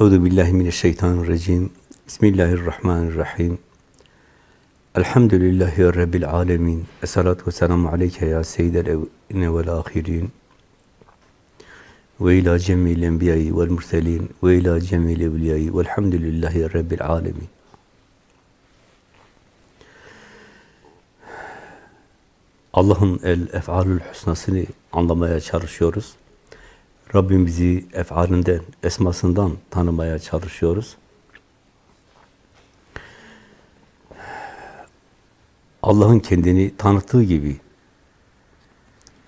Euzu billahi mineşşeytanirracim. Bismillahirrahmanirrahim. Elhamdülillahi rabbil alamin. Essalatu vesselamu aleyke ya seyyidel evveline vel ahirin. Ve ila cemil enbiyayı vel murselin ve ila cemil evliyayı velhamdülillahi rabbil alamin. Allah'ın el ef'alül husnasını anlamaya çalışıyoruz. Rabbimizi ef'alinden, esmasından tanımaya çalışıyoruz. Allah'ın kendini tanıttığı gibi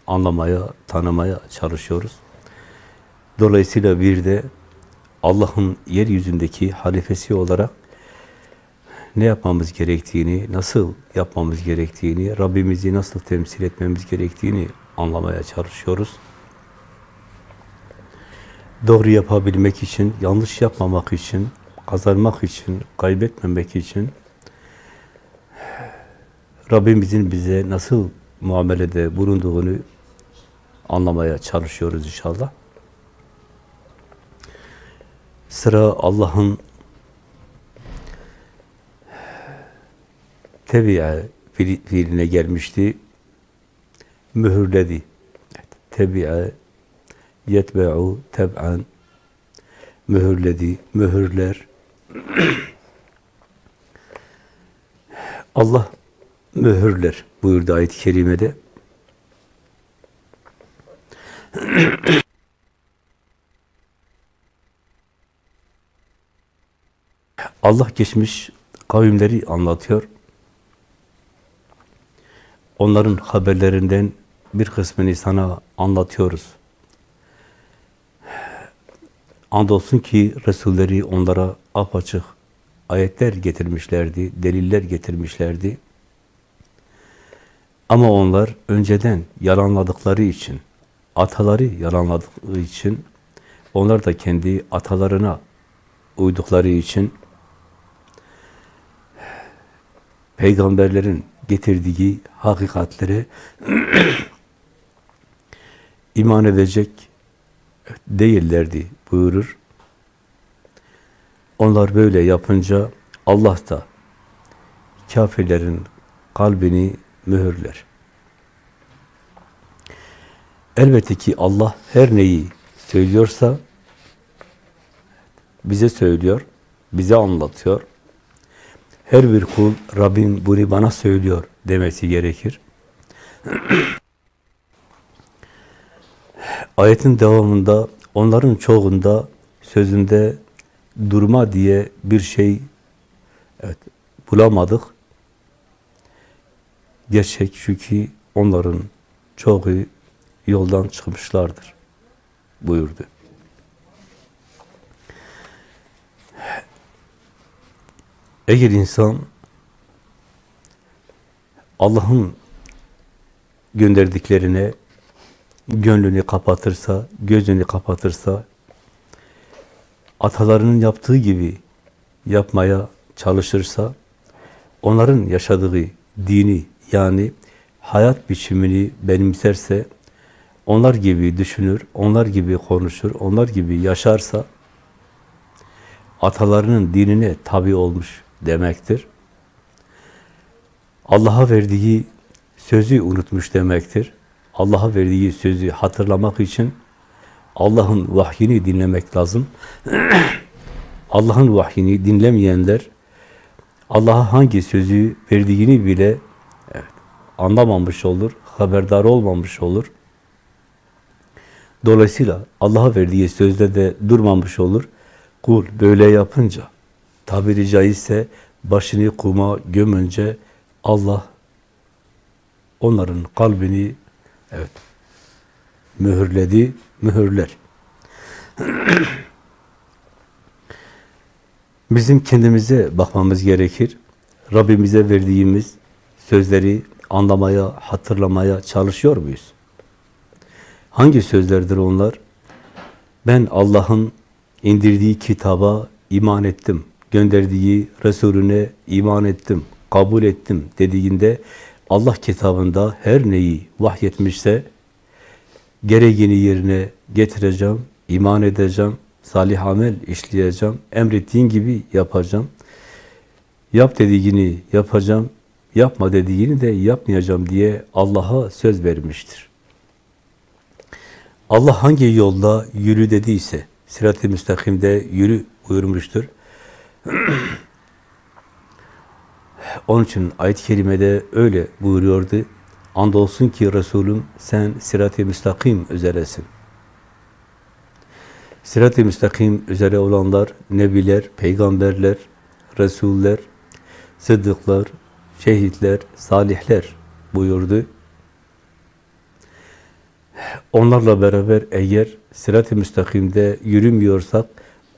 anlamaya, tanımaya çalışıyoruz. Dolayısıyla bir de Allah'ın yeryüzündeki halifesi olarak ne yapmamız gerektiğini, nasıl yapmamız gerektiğini, Rabbimizi nasıl temsil etmemiz gerektiğini anlamaya çalışıyoruz. Doğru yapabilmek için, yanlış yapmamak için, kazanmak için, kaybetmemek için Rabbimizin bize nasıl muamelede bulunduğunu anlamaya çalışıyoruz inşallah. Sıra Allah'ın tebi'e fiiline gelmişti. Mühürledi. Tebi'e yetbe'u teb'an mühürledi, mühürler. Allah mühürler buyurdu ayet-i kerimede. Allah geçmiş kavimleri anlatıyor. Onların haberlerinden bir kısmını sana anlatıyoruz. Andolsun ki Resulleri onlara apaçık ayetler getirmişlerdi, deliller getirmişlerdi. Ama onlar önceden yalanladıkları için, ataları yalanladıkları için, onlar da kendi atalarına uydukları için peygamberlerin getirdiği hakikatlere iman edecek değillerdi buyurur. Onlar böyle yapınca Allah da kafirlerin kalbini mühürler. Elbette ki Allah her neyi söylüyorsa bize söylüyor, bize anlatıyor. Her bir kul Rabbim bunu bana söylüyor demesi gerekir. Ayetin devamında onların çoğunda sözünde durma diye bir şey evet, bulamadık. Gerçek şu ki onların çoğu yoldan çıkmışlardır buyurdu. Eğer insan Allah'ın gönderdiklerine gönlünü kapatırsa, gözünü kapatırsa, atalarının yaptığı gibi yapmaya çalışırsa, onların yaşadığı dini yani hayat biçimini benimserse, onlar gibi düşünür, onlar gibi konuşur, onlar gibi yaşarsa, atalarının dinine tabi olmuş demektir. Allah'a verdiği sözü unutmuş demektir. Allah'a verdiği sözü hatırlamak için Allah'ın vahyini dinlemek lazım. Allah'ın vahyini dinlemeyenler Allah'a hangi sözü verdiğini bile evet, anlamamış olur, haberdar olmamış olur. Dolayısıyla Allah'a verdiği sözde de durmamış olur. Kul böyle yapınca, tabiri caizse başını kuma gömünce Allah onların kalbini evet mühürledi, mühürler. Bizim kendimize bakmamız gerekir. Rabbimize verdiğimiz sözleri anlamaya, hatırlamaya çalışıyor muyuz? Hangi sözlerdir onlar? Ben Allah'ın indirdiği kitaba iman ettim, gönderdiği Resulüne iman ettim, kabul ettim dediğinde Allah kitabında her neyi vahyetmişse gereğini yerine getireceğim, iman edeceğim, salih amel işleyeceğim, emrettiğin gibi yapacağım. Yap dediğini yapacağım, yapma dediğini de yapmayacağım diye Allah'a söz vermiştir. Allah hangi yolda yürü dediyse, sirat-i müstakimde yürü buyurmuştur. Onun için ayet-i kerimede öyle buyuruyordu. Andolsun ki Resulüm sen sirat-i müstakim üzeresin. Sirat-i müstakim üzere olanlar, nebiler, peygamberler, resuller, sıddıklar, şehitler, salihler buyurdu. Onlarla beraber eğer sirat-i müstakimde yürümüyorsak,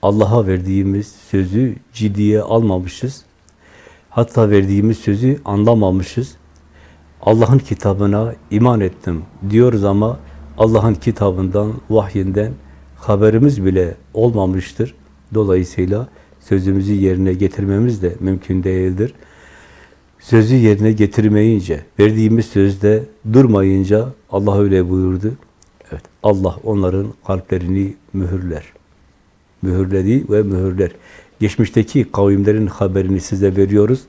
Allah'a verdiğimiz sözü ciddiye almamışız. Hatta verdiğimiz sözü anlamamışız. Allah'ın kitabına iman ettim diyoruz ama Allah'ın kitabından, vahyinden haberimiz bile olmamıştır. Dolayısıyla sözümüzü yerine getirmemiz de mümkün değildir. Sözü yerine getirmeyince, verdiğimiz sözde durmayınca Allah öyle buyurdu. Evet, Allah onların kalplerini mühürler. Mühürledi ve mühürler. Geçmişteki kavimlerin haberini size veriyoruz.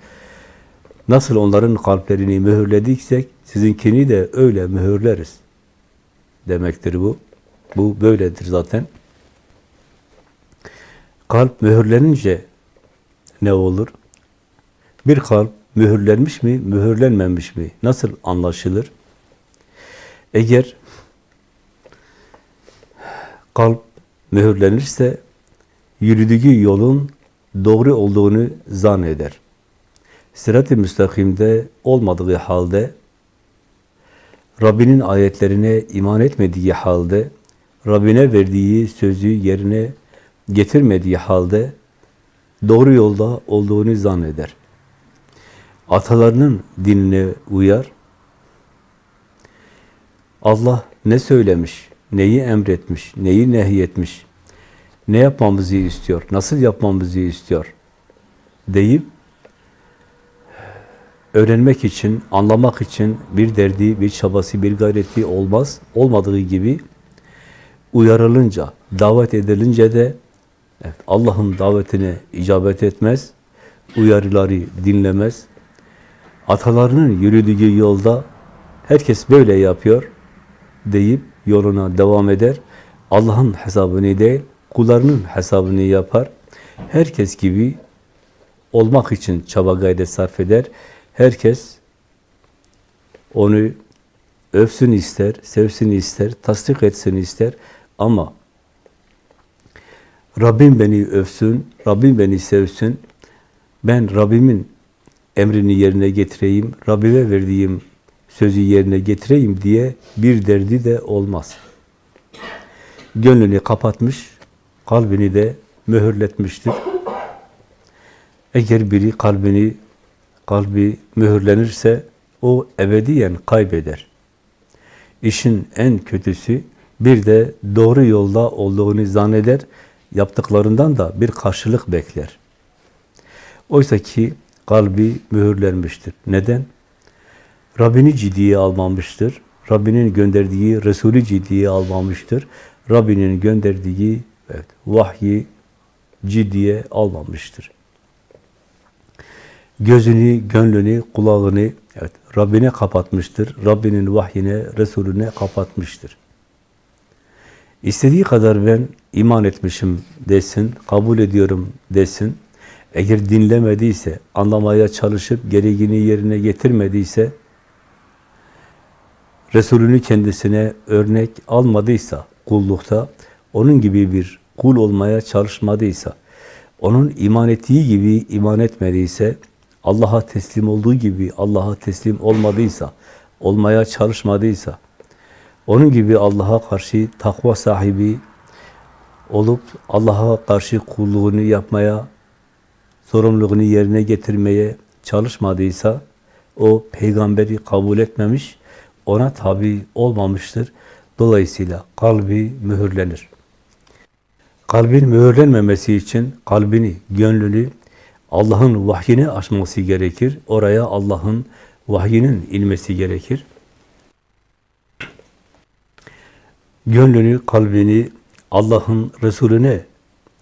Nasıl onların kalplerini mühürlediksek, sizinkini de öyle mühürleriz. Demektir bu. Bu böyledir zaten. Kalp mühürlenince ne olur? Bir kalp mühürlenmiş mi, mühürlenmemiş mi? Nasıl anlaşılır? Eğer kalp mühürlenirse yürüdüğü yolun doğru olduğunu zanneder. Sırat-ı müstakimde olmadığı halde Rabbinin ayetlerine iman etmediği halde Rabbine verdiği sözü yerine getirmediği halde doğru yolda olduğunu zanneder. Atalarının dinine uyar. Allah ne söylemiş, neyi emretmiş, neyi nehyetmiş, ne yapmamızı istiyor, nasıl yapmamızı istiyor deyip öğrenmek için, anlamak için bir derdi, bir çabası, bir gayreti olmaz. Olmadığı gibi uyarılınca, davet edilince de evet, Allah'ın davetine icabet etmez, uyarıları dinlemez. Atalarının yürüdüğü yolda herkes böyle yapıyor deyip yoluna devam eder. Allah'ın hesabını değil, kullarının hesabını yapar. Herkes gibi olmak için çaba gayret sarf eder. Herkes onu övsün ister, sevsin ister, tasdik etsin ister ama Rabbim beni övsün, Rabbim beni sevsin, ben Rabbimin emrini yerine getireyim, Rabbime verdiğim sözü yerine getireyim diye bir derdi de olmaz. Gönlünü kapatmış, kalbini de mühürletmiştir. Eğer biri kalbini kalbi mühürlenirse o ebediyen kaybeder. İşin en kötüsü bir de doğru yolda olduğunu zanneder, yaptıklarından da bir karşılık bekler. Oysa ki kalbi mühürlenmiştir. Neden? Rabbini ciddiye almamıştır. Rabbinin gönderdiği Resulü ciddiye almamıştır. Rabbinin gönderdiği evet, vahyi ciddiye almamıştır gözünü, gönlünü, kulağını evet, Rabbine kapatmıştır. Rabbinin vahyine, Resulüne kapatmıştır. İstediği kadar ben iman etmişim desin, kabul ediyorum desin. Eğer dinlemediyse, anlamaya çalışıp gereğini yerine getirmediyse, Resulünü kendisine örnek almadıysa, kullukta, onun gibi bir kul olmaya çalışmadıysa, onun iman ettiği gibi iman etmediyse, Allah'a teslim olduğu gibi Allah'a teslim olmadıysa, olmaya çalışmadıysa, onun gibi Allah'a karşı takva sahibi olup Allah'a karşı kulluğunu yapmaya, sorumluluğunu yerine getirmeye çalışmadıysa, o peygamberi kabul etmemiş, ona tabi olmamıştır. Dolayısıyla kalbi mühürlenir. Kalbin mühürlenmemesi için kalbini, gönlünü Allah'ın vahyini açması gerekir. Oraya Allah'ın vahyinin inmesi gerekir. Gönlünü, kalbini Allah'ın Resulüne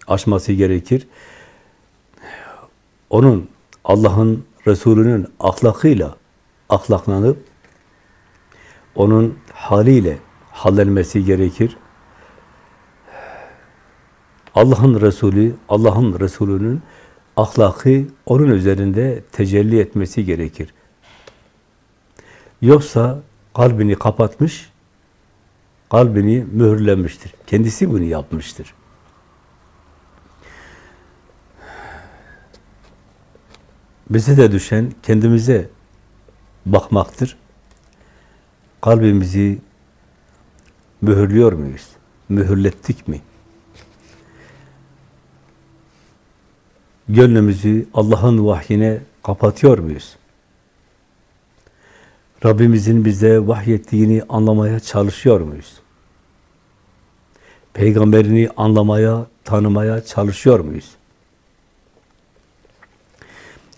açması gerekir. Onun Allah'ın Resulü'nün ahlakıyla ahlaklanıp onun haliyle hallenmesi gerekir. Allah'ın Resulü, Allah'ın Resulü'nün ahlakı onun üzerinde tecelli etmesi gerekir. Yoksa kalbini kapatmış, kalbini mühürlemiştir. Kendisi bunu yapmıştır. Bize de düşen kendimize bakmaktır. Kalbimizi mühürlüyor muyuz? Mühürlettik mi? Gönlümüzü Allah'ın vahyine kapatıyor muyuz? Rabbimizin bize vahyettiğini anlamaya çalışıyor muyuz? Peygamberini anlamaya, tanımaya çalışıyor muyuz?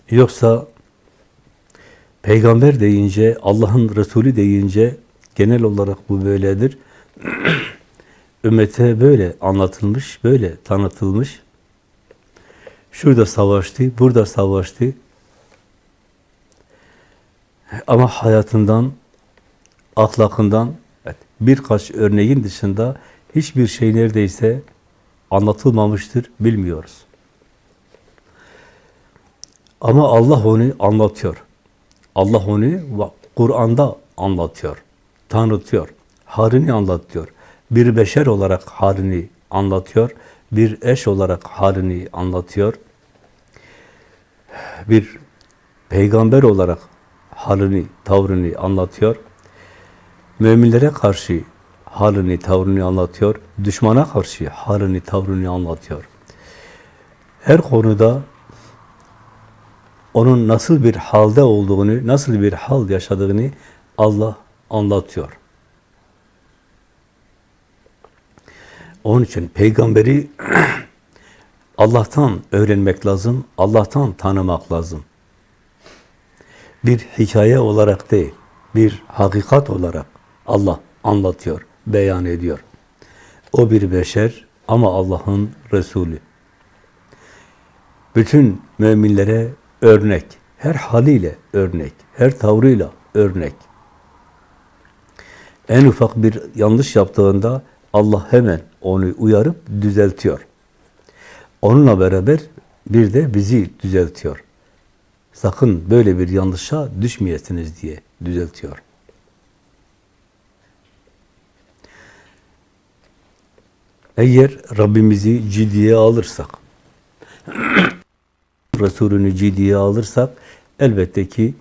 Yoksa peygamber deyince, Allah'ın Resulü deyince genel olarak bu böyledir. Ümmete böyle anlatılmış, böyle tanıtılmış. Şurada savaştı, burada savaştı. Ama hayatından, ahlakından evet, birkaç örneğin dışında hiçbir şey neredeyse anlatılmamıştır, bilmiyoruz. Ama Allah onu anlatıyor. Allah onu Kur'an'da anlatıyor, tanıtıyor, halini anlatıyor. Bir beşer olarak halini anlatıyor, bir eş olarak halini anlatıyor. Bir peygamber olarak halini, tavrını anlatıyor. Müminlere karşı halini, tavrını anlatıyor. Düşmana karşı halini, tavrını anlatıyor. Her konuda onun nasıl bir halde olduğunu, nasıl bir hal yaşadığını Allah anlatıyor. Onun için peygamberi Allah'tan öğrenmek lazım, Allah'tan tanımak lazım. Bir hikaye olarak değil, bir hakikat olarak Allah anlatıyor, beyan ediyor. O bir beşer ama Allah'ın Resulü. Bütün müminlere örnek, her haliyle örnek, her tavrıyla örnek. En ufak bir yanlış yaptığında Allah hemen onu uyarıp düzeltiyor. Onunla beraber bir de bizi düzeltiyor. Sakın böyle bir yanlışa düşmeyesiniz diye düzeltiyor. Eğer Rabbimizi ciddiye alırsak, Resulünü ciddiye alırsak, elbette ki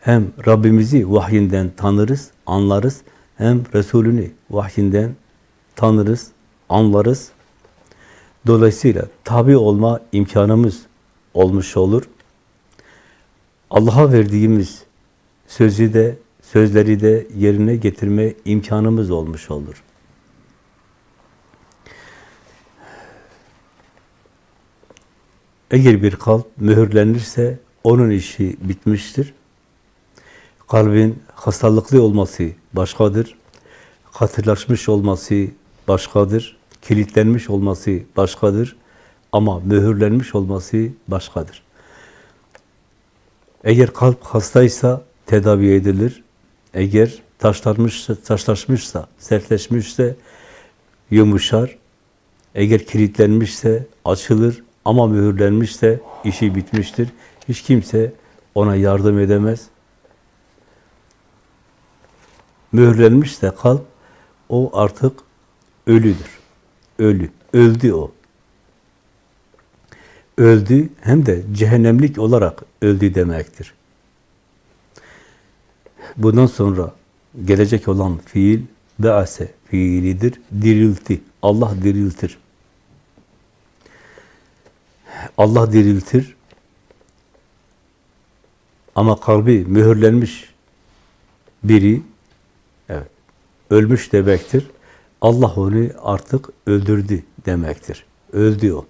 hem Rabbimizi vahyinden tanırız, anlarız, hem Resulünü vahyinden tanırız, anlarız. Dolayısıyla tabi olma imkanımız olmuş olur. Allah'a verdiğimiz sözü de, sözleri de yerine getirme imkanımız olmuş olur. Eğer bir kalp mühürlenirse onun işi bitmiştir. Kalbin hastalıklı olması başkadır. Katılaşmış olması başkadır. Kilitlenmiş olması başkadır. Ama mühürlenmiş olması başkadır. Eğer kalp hastaysa tedavi edilir. Eğer taşlanmışsa, taşlaşmışsa, sertleşmişse yumuşar. Eğer kilitlenmişse açılır ama mühürlenmişse işi bitmiştir. Hiç kimse ona yardım edemez. Mühürlenmişse kalp o artık ölüdür. Ölü. Öldü o. Öldü hem de cehennemlik olarak öldü demektir. Bundan sonra gelecek olan fiil bease fiilidir. Dirilti. Allah diriltir. Allah diriltir. Ama kalbi mühürlenmiş biri ölmüş demektir. Allah onu artık öldürdü demektir. Öldü o.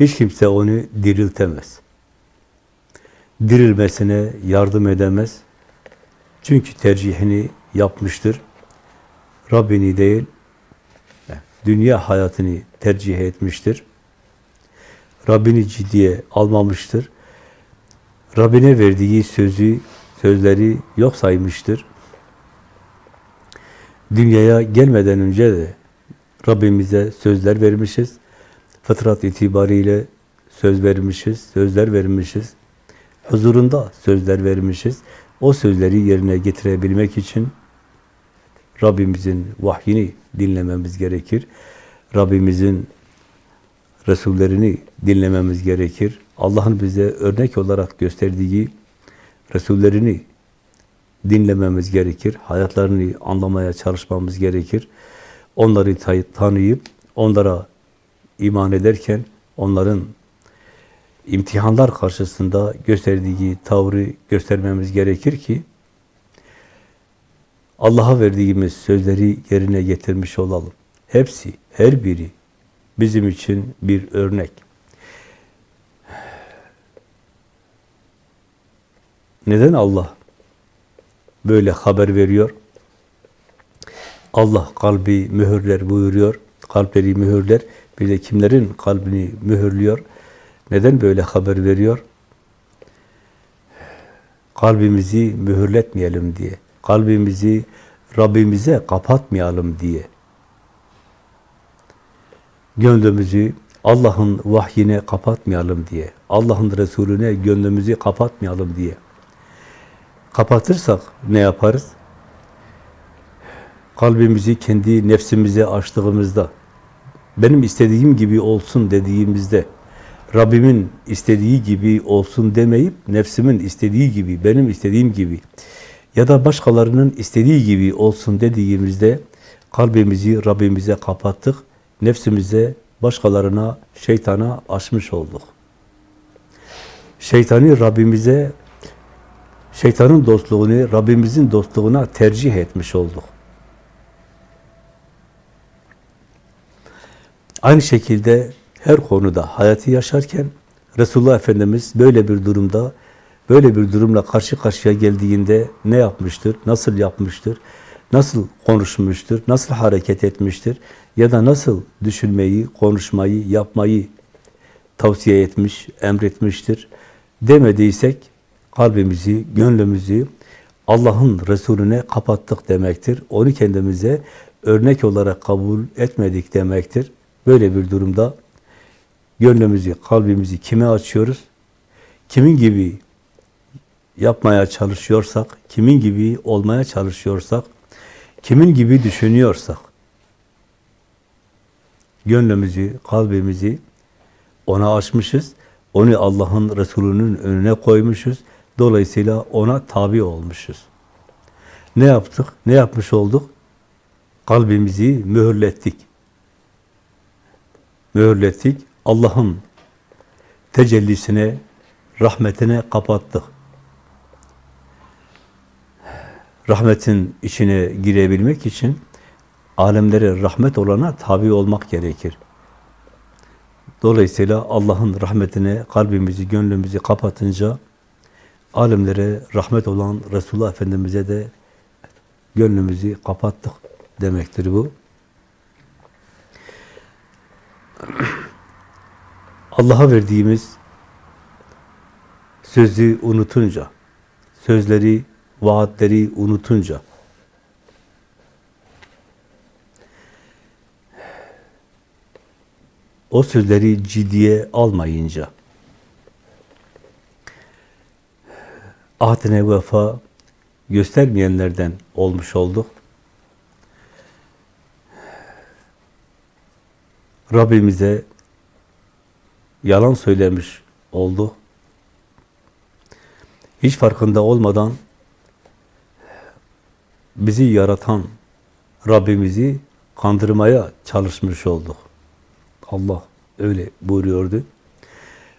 Hiç kimse onu diriltemez. Dirilmesine yardım edemez. Çünkü tercihini yapmıştır. Rabbini değil, dünya hayatını tercih etmiştir. Rabbini ciddiye almamıştır. Rabbine verdiği sözü, sözleri yok saymıştır. Dünyaya gelmeden önce de Rabbimize sözler vermişiz. Fıtrat itibariyle söz vermişiz, sözler vermişiz. Huzurunda sözler vermişiz. O sözleri yerine getirebilmek için Rabbimizin vahyini dinlememiz gerekir. Rabbimizin Resullerini dinlememiz gerekir. Allah'ın bize örnek olarak gösterdiği Resullerini dinlememiz gerekir. Hayatlarını anlamaya çalışmamız gerekir. Onları tanıyıp onlara iman ederken onların imtihanlar karşısında gösterdiği tavrı göstermemiz gerekir ki Allah'a verdiğimiz sözleri yerine getirmiş olalım. Hepsi, her biri bizim için bir örnek. Neden Allah böyle haber veriyor? Allah kalbi mühürler buyuruyor. Kalpleri mühürler. Bir de kimlerin kalbini mühürlüyor? Neden böyle haber veriyor? Kalbimizi mühürletmeyelim diye. Kalbimizi Rabbimize kapatmayalım diye. Gönlümüzü Allah'ın vahyine kapatmayalım diye. Allah'ın Resulüne gönlümüzü kapatmayalım diye. Kapatırsak ne yaparız? Kalbimizi kendi nefsimize açtığımızda, benim istediğim gibi olsun dediğimizde, Rabbimin istediği gibi olsun demeyip, nefsimin istediği gibi, benim istediğim gibi ya da başkalarının istediği gibi olsun dediğimizde kalbimizi Rabbimize kapattık, nefsimize, başkalarına, şeytana açmış olduk. Şeytani Rabbimize, şeytanın dostluğunu Rabbimizin dostluğuna tercih etmiş olduk. Aynı şekilde her konuda hayatı yaşarken Resulullah Efendimiz böyle bir durumda, böyle bir durumla karşı karşıya geldiğinde ne yapmıştır, nasıl yapmıştır, nasıl konuşmuştur, nasıl hareket etmiştir ya da nasıl düşünmeyi, konuşmayı, yapmayı tavsiye etmiş, emretmiştir demediysek kalbimizi, gönlümüzü Allah'ın Resulüne kapattık demektir. Onu kendimize örnek olarak kabul etmedik demektir. Böyle bir durumda gönlümüzü, kalbimizi kime açıyoruz? Kimin gibi yapmaya çalışıyorsak, kimin gibi olmaya çalışıyorsak, kimin gibi düşünüyorsak, gönlümüzü, kalbimizi ona açmışız, onu Allah'ın Resulü'nün önüne koymuşuz, dolayısıyla ona tabi olmuşuz. Ne yaptık? Ne yapmış olduk? Kalbimizi mühürlettik. Mühürlettik. Allah'ın tecellisine, rahmetine kapattık. Rahmetin içine girebilmek için alemlere rahmet olana tabi olmak gerekir. Dolayısıyla Allah'ın rahmetine kalbimizi, gönlümüzü kapatınca alemlere rahmet olan Resulullah Efendimiz'e de gönlümüzü kapattık demektir bu. Allah'a verdiğimiz sözü unutunca, sözleri, vaatleri unutunca, o sözleri ciddiye almayınca, ahdine vefa göstermeyenlerden olmuş olduk. Rabbimize yalan söylemiş oldu. Hiç farkında olmadan bizi yaratan Rabbimizi kandırmaya çalışmış olduk. Allah öyle buyuruyordu.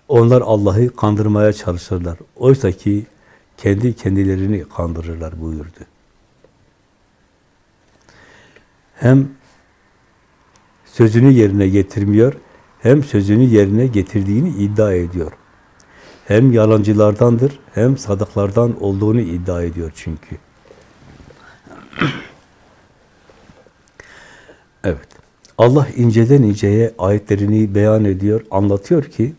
Onlar Allah'ı kandırmaya çalışırlar. Oysa ki kendi kendilerini kandırırlar buyurdu. Hem sözünü yerine getirmiyor, hem sözünü yerine getirdiğini iddia ediyor. Hem yalancılardandır, hem sadıklardan olduğunu iddia ediyor çünkü. Evet. Allah inceden inceye ayetlerini beyan ediyor, anlatıyor ki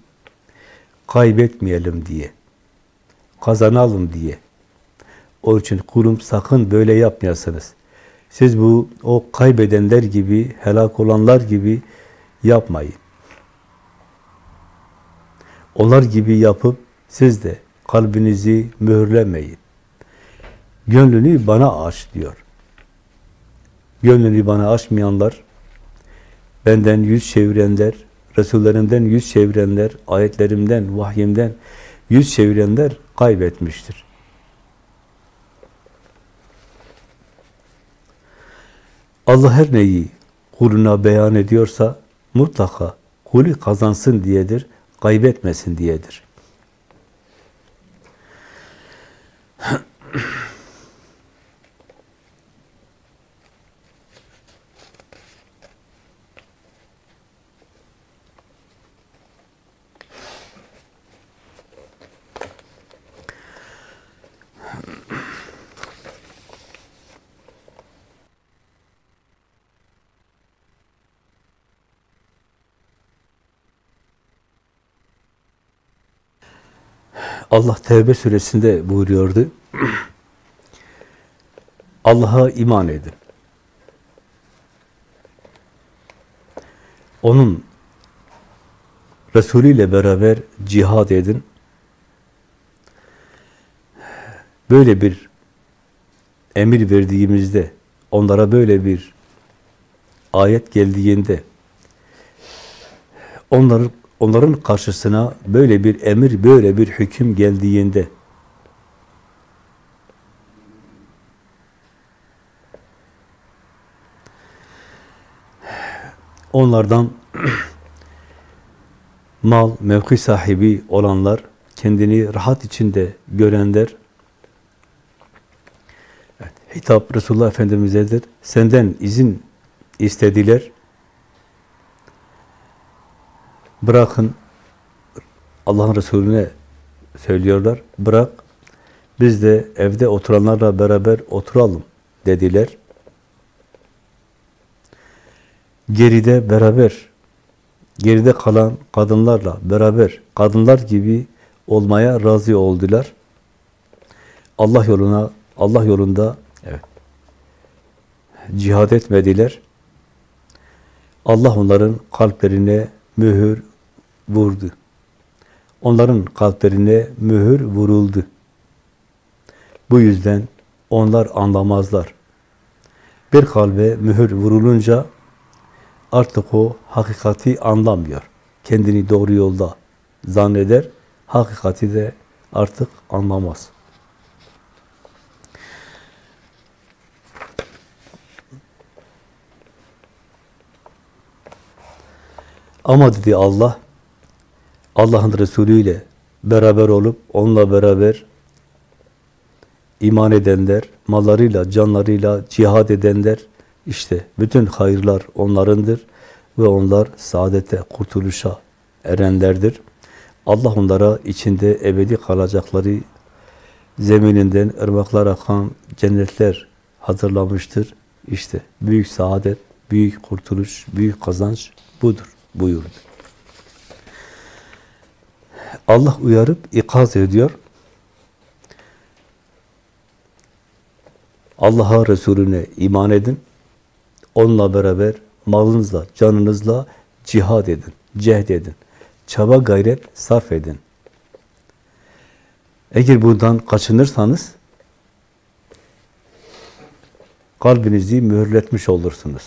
kaybetmeyelim diye, kazanalım diye. Onun için kulum sakın böyle yapmayasınız. Siz bu o kaybedenler gibi, helak olanlar gibi yapmayın. Onlar gibi yapıp siz de kalbinizi mühürlemeyin. Gönlünü bana aç diyor. Gönlünü bana açmayanlar, benden yüz çevirenler, Resullerimden yüz çevirenler, ayetlerimden, vahyimden yüz çevirenler kaybetmiştir. Allah her neyi kuluna beyan ediyorsa mutlaka kulü kazansın diyedir, kaybetmesin diyedir. Allah Tevbe suresinde buyuruyordu. Allah'a iman edin. Onun Resulü ile beraber cihad edin. Böyle bir emir verdiğimizde, onlara böyle bir ayet geldiğinde onların onların karşısına böyle bir emir, böyle bir hüküm geldiğinde onlardan mal, mevki sahibi olanlar, kendini rahat içinde görenler, evet, hitap Resulullah Efendimiz'edir. Senden izin istediler. Bırakın, Allah'ın Resulüne söylüyorlar, bırak, biz de evde oturanlarla beraber oturalım dediler. Geride beraber, geride kalan kadınlarla beraber, kadınlar gibi olmaya razı oldular. Allah yoluna, Allah yolunda evet, cihad etmediler. Allah onların kalplerine mühür vurdu. Onların kalplerine mühür vuruldu. Bu yüzden onlar anlamazlar. Bir kalbe mühür vurulunca artık o hakikati anlamıyor. Kendini doğru yolda zanneder, hakikati de artık anlamaz. Ama dedi Allah, Allah'ın Resulü ile beraber olup onunla beraber iman edenler, mallarıyla, canlarıyla cihad edenler, işte bütün hayırlar onlarındır ve onlar saadete, kurtuluşa erenlerdir. Allah onlara içinde ebedi kalacakları zemininden ırmaklar akan cennetler hazırlamıştır. İşte büyük saadet, büyük kurtuluş, büyük kazanç budur buyurdu. Allah uyarıp ikaz ediyor. Allah'a, Resulüne iman edin. Onunla beraber malınızla, canınızla cihad edin, cehd edin. Çaba gayret sarf edin. Eğer bundan kaçınırsanız kalbinizi mühürletmiş olursunuz.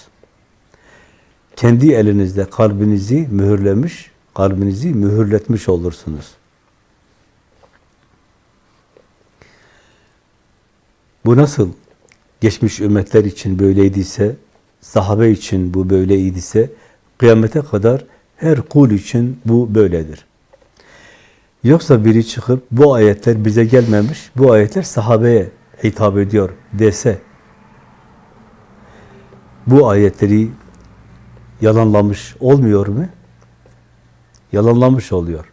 Kendi elinizde kalbinizi mühürlemiş, kalbinizi mühürletmiş olursunuz. Bu nasıl geçmiş ümmetler için böyleydiyse, sahabe için bu böyleydiyse, kıyamete kadar her kul için bu böyledir. Yoksa biri çıkıp bu ayetler bize gelmemiş, bu ayetler sahabeye hitap ediyor dese, bu ayetleri yalanlamış olmuyor mu? Yalanlamış oluyor.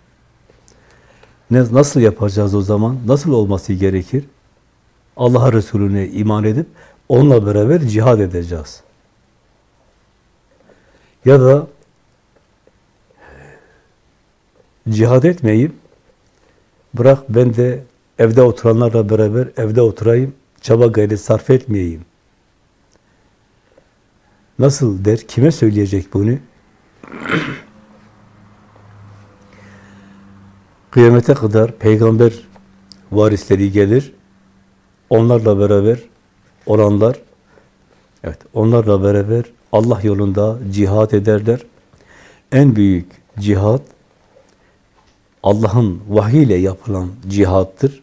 Ne, nasıl yapacağız o zaman? Nasıl olması gerekir? Allah Resulüne iman edip onunla beraber cihad edeceğiz. Ya da cihad etmeyip bırak ben de evde oturanlarla beraber evde oturayım, çaba gayret sarf etmeyeyim. Nasıl der? Kime söyleyecek bunu? Kıyamete kadar peygamber varisleri gelir. Onlarla beraber olanlar evet onlarla beraber Allah yolunda cihat ederler. En büyük cihat Allah'ın vahyiyle yapılan cihattır.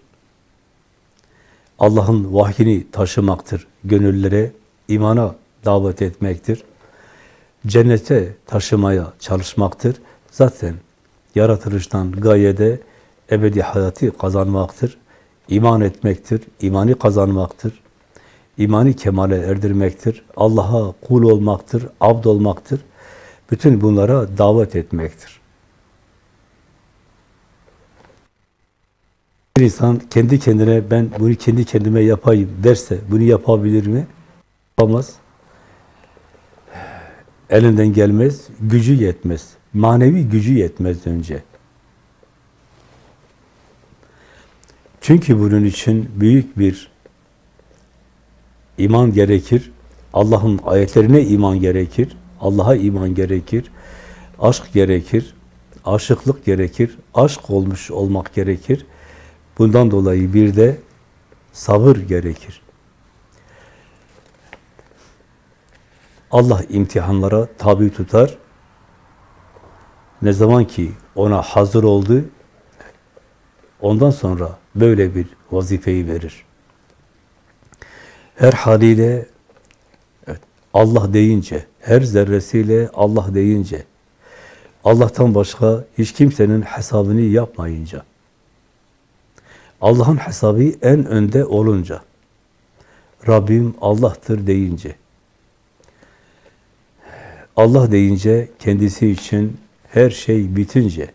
Allah'ın vahyini taşımaktır. Gönüllere imana davet etmektir. Cennete taşımaya çalışmaktır. Zaten yaratılıştan gayede ebedi hayatı kazanmaktır. İman etmektir, imani kazanmaktır. İmani kemale erdirmektir. Allah'a kul olmaktır, abd olmaktır. Bütün bunlara davet etmektir. Bir insan kendi kendine ben bunu kendi kendime yapayım derse bunu yapabilir mi? Yapamaz. Elinden gelmez, gücü yetmez. Manevi gücü yetmez önce. Çünkü bunun için büyük bir iman gerekir. Allah'ın ayetlerine iman gerekir. Allah'a iman gerekir. Aşk gerekir. Aşıklık gerekir. Aşk olmuş olmak gerekir. Bundan dolayı bir de sabır gerekir. Allah imtihanlara tabi tutar. Ne zaman ki ona hazır oldu, ondan sonra böyle bir vazifeyi verir. Her haliyle evet, Allah deyince, her zerresiyle Allah deyince, Allah'tan başka hiç kimsenin hesabını yapmayınca, Allah'ın hesabı en önde olunca, Rabbim Allah'tır deyince, Allah deyince kendisi için her şey bitince,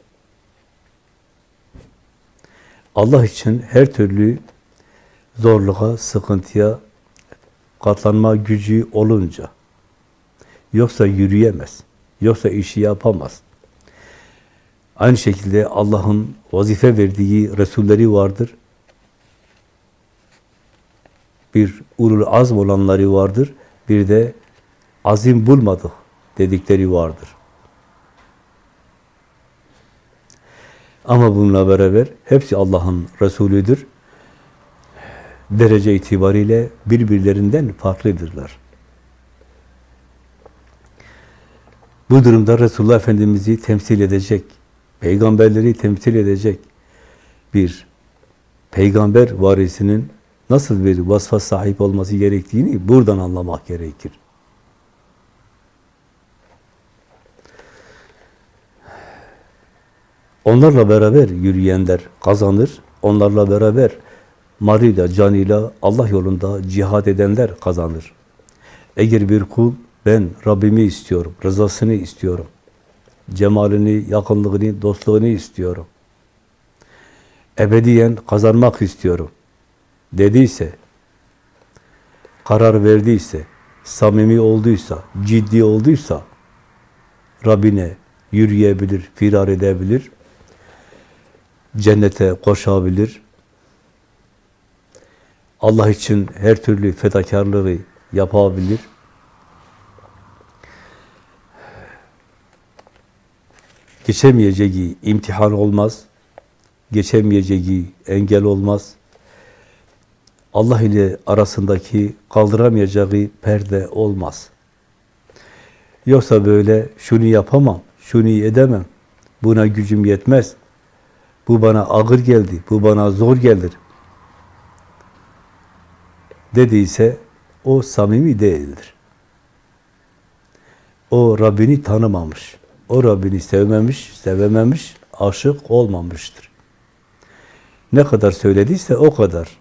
Allah için her türlü zorluğa, sıkıntıya katlanma gücü olunca, yoksa yürüyemez, yoksa işi yapamaz. Aynı şekilde Allah'ın vazife verdiği Resulleri vardır. Bir ulul azm olanları vardır. Bir de azim bulmadık dedikleri vardır. Ama bununla beraber hepsi Allah'ın Resulüdür. Derece itibariyle birbirlerinden farklıdırlar. Bu durumda Resulullah Efendimiz'i temsil edecek, peygamberleri temsil edecek bir peygamber varisinin nasıl bir vasfa sahip olması gerektiğini buradan anlamak gerekir. Onlarla beraber yürüyenler kazanır. Onlarla beraber marıyla, canıyla Allah yolunda cihad edenler kazanır. Eğer bir kul ben Rabbimi istiyorum, rızasını istiyorum, cemalini, yakınlığını, dostluğunu istiyorum, ebediyen kazanmak istiyorum dediyse, karar verdiyse, samimi olduysa, ciddi olduysa, Rabbine yürüyebilir, firar edebilir, cennete koşabilir. Allah için her türlü fedakarlığı yapabilir. Geçemeyeceği imtihan olmaz. Geçemeyeceği engel olmaz. Allah ile arasındaki kaldıramayacağı perde olmaz. Yoksa böyle şunu yapamam, şunu edemem, buna gücüm yetmez, bu bana ağır geldi, bu bana zor gelir dediyse o samimi değildir. O Rabbini tanımamış, o Rabbini sevmemiş, sevememiş, aşık olmamıştır. Ne kadar söylediyse o kadar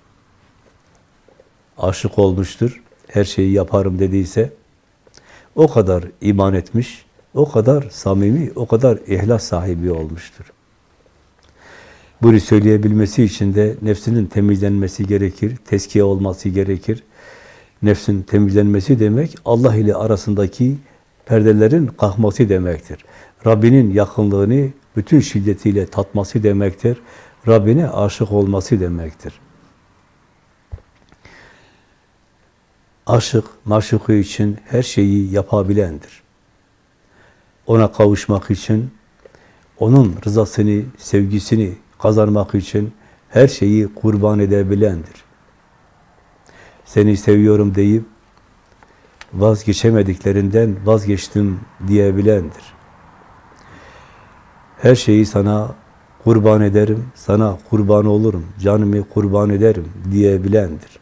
aşık olmuştur. Her şeyi yaparım dediyse o kadar iman etmiş, o kadar samimi, o kadar ihlas sahibi olmuştur. Bunu söyleyebilmesi için de nefsinin temizlenmesi gerekir, teskiye olması gerekir. Nefsin temizlenmesi demek Allah ile arasındaki perdelerin kalkması demektir. Rabbinin yakınlığını bütün şiddetiyle tatması demektir. Rabbine aşık olması demektir. Aşık, maşuku için her şeyi yapabilendir. Ona kavuşmak için, onun rızasını, sevgisini kazanmak için her şeyi kurban edebilendir. Seni seviyorum deyip vazgeçemediklerinden vazgeçtim diyebilendir. Her şeyi sana kurban ederim, sana kurban olurum, canımı kurban ederim diyebilendir.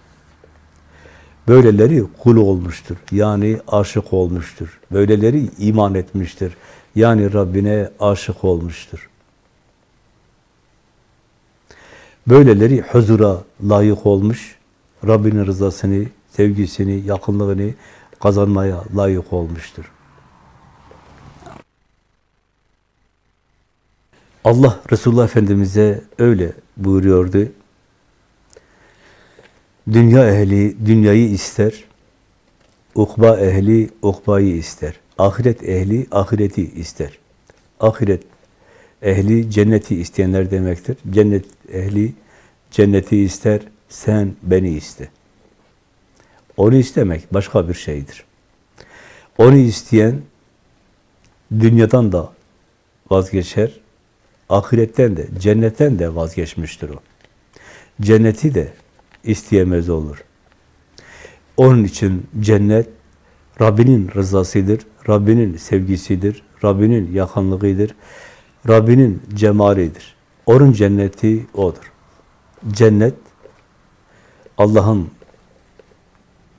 Böyleleri kul olmuştur, yani aşık olmuştur. Böyleleri iman etmiştir, yani Rabbine aşık olmuştur. Böyleleri huzura layık olmuş, Rabbinin rızasını, sevgisini, yakınlığını kazanmaya layık olmuştur. Allah Resulullah Efendimiz'e öyle buyuruyordu. Dünya ehli dünyayı ister, ukba ehli ukbayı ister, ahiret ehli ahireti ister. Ahiret ehli cenneti isteyenler demektir. Cennet ehli cenneti ister, sen beni iste. Onu istemek başka bir şeydir. Onu isteyen dünyadan da vazgeçer, ahiretten de, cennetten de vazgeçmiştir o. Cenneti de isteyemez olur. Onun için cennet Rabbinin rızasıdır, Rabbinin sevgisidir, Rabbinin yakınlığıdır, Rabbinin cemalidir. Onun cenneti odur. Cennet Allah'ın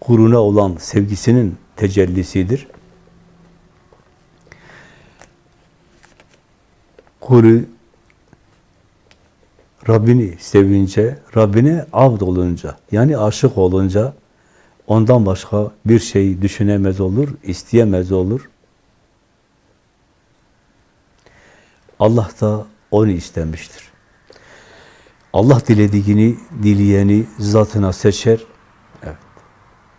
kuruna olan sevgisinin tecellisidir. Kuru Rabbini sevince, Rabbine avd olunca, yani aşık olunca ondan başka bir şey düşünemez olur, isteyemez olur. Allah da onu istemiştir. Allah dilediğini, dileyeni zatına seçer. Evet.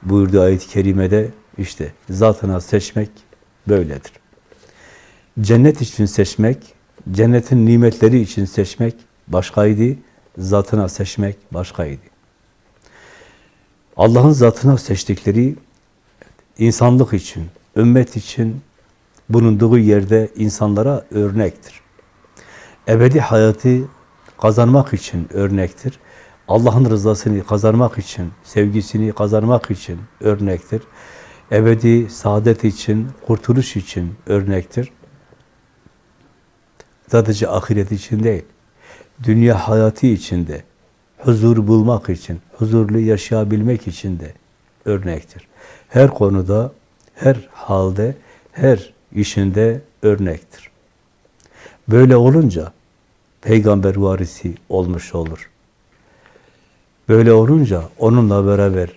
Buyurduğu ayet-i kerimede işte zatına seçmek böyledir. Cennet için seçmek, cennetin nimetleri için seçmek başkaydı, zatına seçmek başkaydı. Allah'ın zatına seçtikleri insanlık için, ümmet için bulunduğu yerde insanlara örnektir. Ebedi hayatı kazanmak için örnektir. Allah'ın rızasını kazanmak için, sevgisini kazanmak için örnektir. Ebedi saadet için, kurtuluş için örnektir. Sadece ahiret için değil, dünya hayatı içinde, huzur bulmak için, huzurlu yaşayabilmek için de örnektir. Her konuda, her halde, her işinde örnektir. Böyle olunca peygamber varisi olmuş olur. Böyle olunca onunla beraber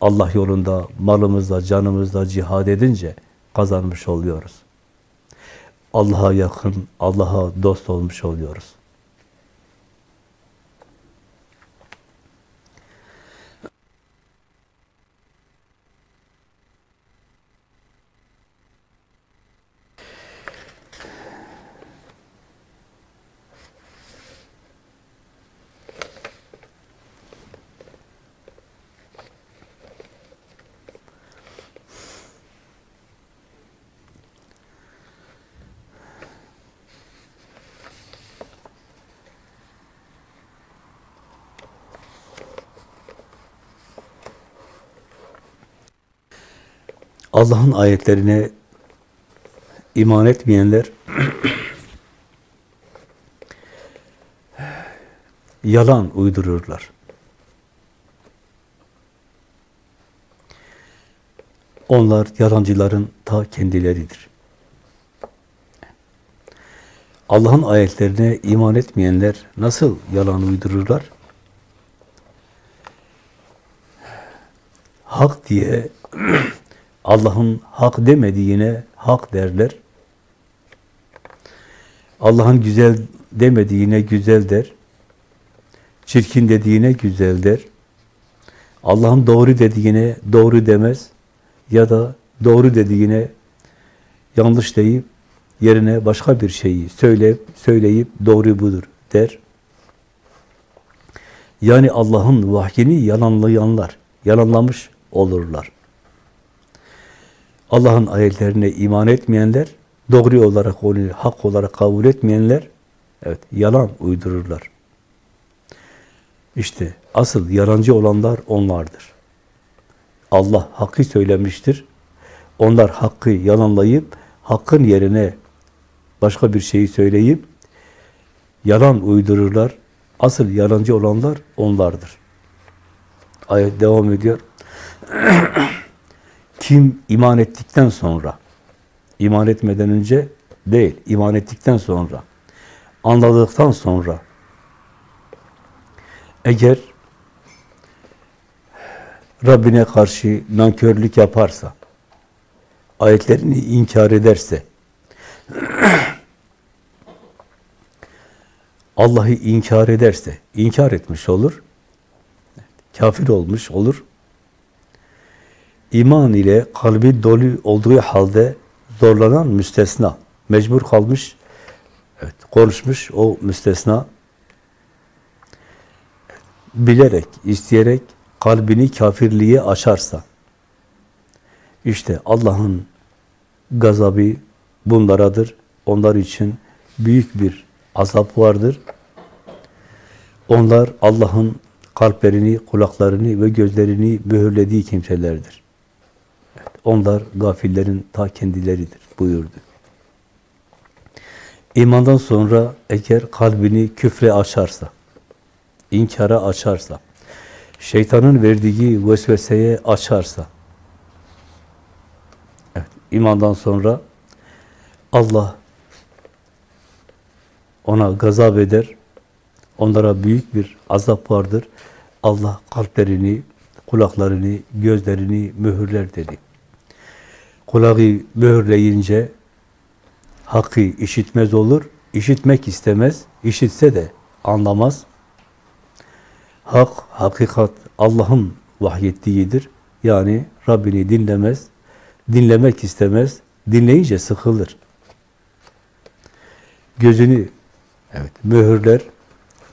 Allah yolunda malımızla, canımızla cihad edince kazanmış oluyoruz. Allah'a yakın, Allah'a dost olmuş oluyoruz. Allah'ın ayetlerine iman etmeyenler yalan uydururlar. Onlar yalancıların ta kendileridir. Allah'ın ayetlerine iman etmeyenler nasıl yalan uydururlar? Hak diye Allah'ın hak demediğine hak derler. Allah'ın güzel demediğine güzel der. Çirkin dediğine güzel der. Allah'ın doğru dediğine doğru demez. Ya da doğru dediğine yanlış deyip yerine başka bir şeyi söyleyip, söyleyip doğru budur der. Yani Allah'ın vahyini yalanlayanlar, yalanlamış olurlar. Allah'ın ayetlerine iman etmeyenler, doğru olarak onu hak olarak kabul etmeyenler, evet yalan uydururlar. İşte asıl yalancı olanlar onlardır. Allah hakkı söylemiştir. Onlar hakkı yalanlayıp, hakkın yerine başka bir şeyi söyleyip, yalan uydururlar. Asıl yalancı olanlar onlardır. Ayet devam ediyor. Kim iman ettikten sonra, iman etmeden önce değil, iman ettikten sonra, anladıktan sonra, eğer Rabbine karşı nankörlük yaparsa, ayetlerini inkar ederse, Allah'ı inkar ederse, inkar etmiş olur, kafir olmuş olur. İman ile kalbi dolu olduğu halde zorlanan müstesna, mecbur kalmış, evet, konuşmuş o müstesna, bilerek, isteyerek kalbini kafirliğe açarsa, işte Allah'ın gazabı bunlaradır. Onlar için büyük bir azap vardır. Onlar Allah'ın kalplerini, kulaklarını ve gözlerini mühürlediği kimselerdir. Onlar gafillerin ta kendileridir buyurdu. İmandan sonra eğer kalbini küfre açarsa, inkara açarsa, şeytanın verdiği vesveseye açarsa, evet, imandan sonra Allah ona gazap eder, onlara büyük bir azap vardır. Allah kalplerini, kulaklarını, gözlerini mühürler dedi. Kulağı mühürleyince hakkı işitmez olur, işitmek istemez, işitse de anlamaz. Hak, hakikat Allah'ın vahyettiğidir. Yani Rabbini dinlemez, dinlemek istemez, dinleyince sıkılır. Gözünü evet mühürler,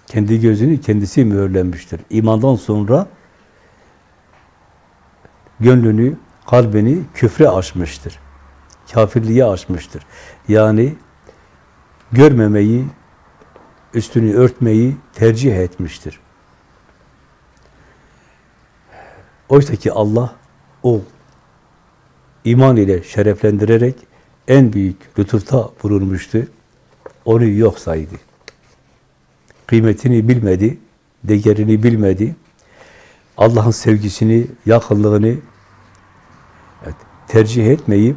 kendi gözünü kendisi mühürlenmiştir. İmandan sonra gönlünü, kalbini küfre açmıştır. Kafirliğe açmıştır. Yani görmemeyi, üstünü örtmeyi tercih etmiştir. Oysa ki Allah o iman ile şereflendirerek en büyük lütufta bulunmuştu. Onu yok saydı. Kıymetini bilmedi, değerini bilmedi. Allah'ın sevgisini, yakınlığını tercih etmeyip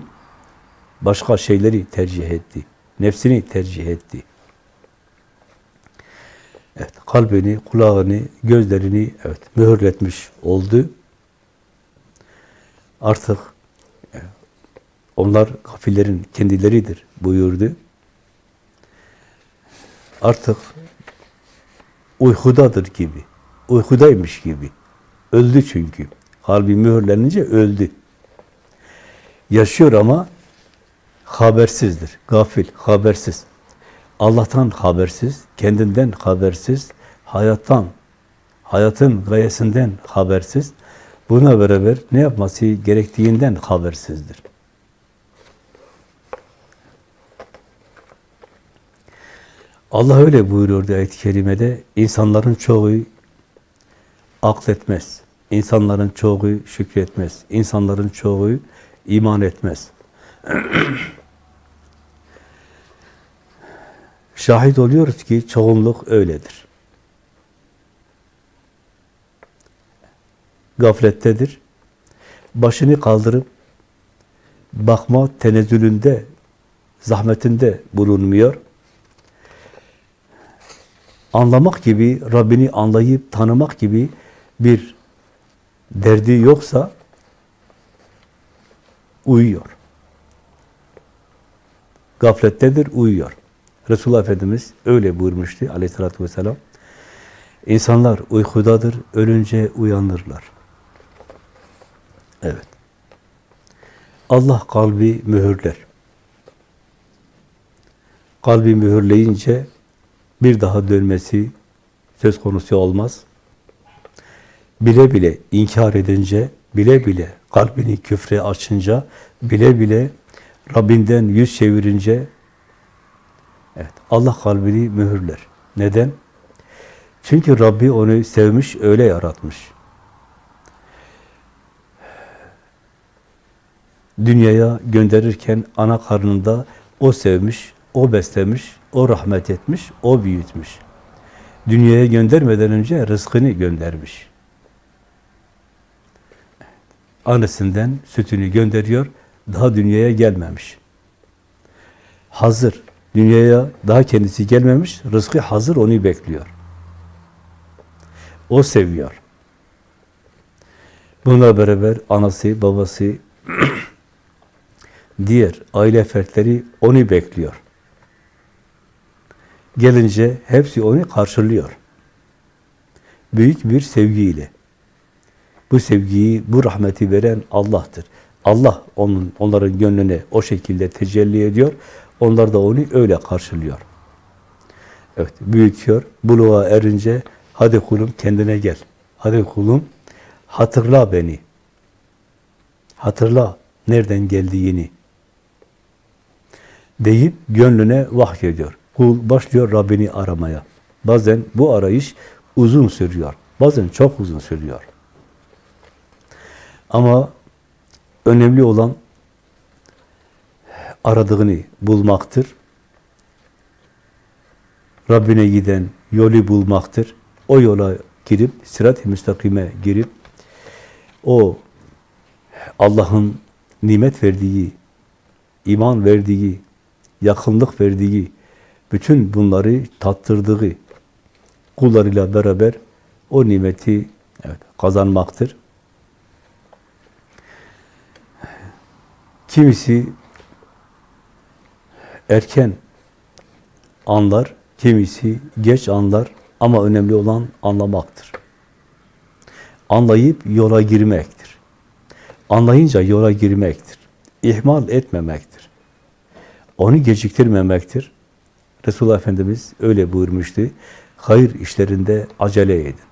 başka şeyleri tercih etti. Nefsini tercih etti. Evet, kalbini, kulağını, gözlerini evet mühürletmiş oldu. Artık onlar kafirlerin kendileridir buyurdu. Artık uykudadır gibi. Uykudaymış gibi. Öldü çünkü. Kalbi mühürlenince öldü. Yaşıyor ama habersizdir. Gafil, habersiz. Allah'tan habersiz, kendinden habersiz, hayattan, hayatın gayesinden habersiz. Buna beraber ne yapması gerektiğinden habersizdir. Allah öyle buyuruyordu ayet-i kerimede. İnsanların çoğu akletmez. İnsanların çoğu şükretmez. İnsanların çoğu iman etmez. Şahit oluyoruz ki çoğunluk öyledir. Gaflettedir. Başını kaldırıp bakma tenezzülünde, zahmetinde bulunmuyor. Anlamak gibi, Rabbini anlayıp tanımak gibi bir derdi yoksa uyuyor. Gaflettedir, uyuyor. Resulullah Efendimiz öyle buyurmuştu aleyhissalatü vesselam. İnsanlar uykudadır, ölünce uyanırlar. Evet. Allah kalbi mühürler. kalbi mühürleyince bir daha dönmesi söz konusu olmaz. Bile bile inkar edince, bile bile kalbini küfre açınca, bile bile Rabbinden yüz çevirince evet Allah kalbini mühürler. Neden? Çünkü Rabbi onu sevmiş, öyle yaratmış. Dünyaya gönderirken ana karnında o sevmiş, o beslemiş, o rahmet etmiş, o büyütmüş. Dünyaya göndermeden önce rızkını göndermiş. Annesinden sütünü gönderiyor, daha dünyaya gelmemiş. Hazır, dünyaya daha kendisi gelmemiş, rızkı hazır onu bekliyor. O seviyor. Bununla beraber anası, babası, diğer aile fertleri onu bekliyor. Gelince hepsi onu karşılıyor. Büyük bir sevgiyle. Bu sevgiyi, bu rahmeti veren Allah'tır. Allah onun onların gönlüne o şekilde tecelli ediyor. Onlar da onu öyle karşılıyor. Evet, büyütüyor. Buluğa erince hadi kulum kendine gel. Hadi kulum hatırla beni. Hatırla nereden geldiğini. Deyip gönlüne vahyediyor. Kul başlıyor Rabbini aramaya. Bazen bu arayış uzun sürüyor. Bazen çok uzun sürüyor. Ama önemli olan aradığını bulmaktır. Rabbine giden yolu bulmaktır. O yola girip, sirat-i müstakime girip, o Allah'ın nimet verdiği, iman verdiği, yakınlık verdiği, bütün bunları tattırdığı kullarıyla beraber o nimeti evet, kazanmaktır. Kimisi erken anlar, kimisi geç anlar ama önemli olan anlamaktır. Anlayıp yola girmektir. Anlayınca yola girmektir. İhmal etmemektir. Onu geciktirmemektir. Resulullah Efendimiz öyle buyurmuştu. Hayır işlerinde acele edin.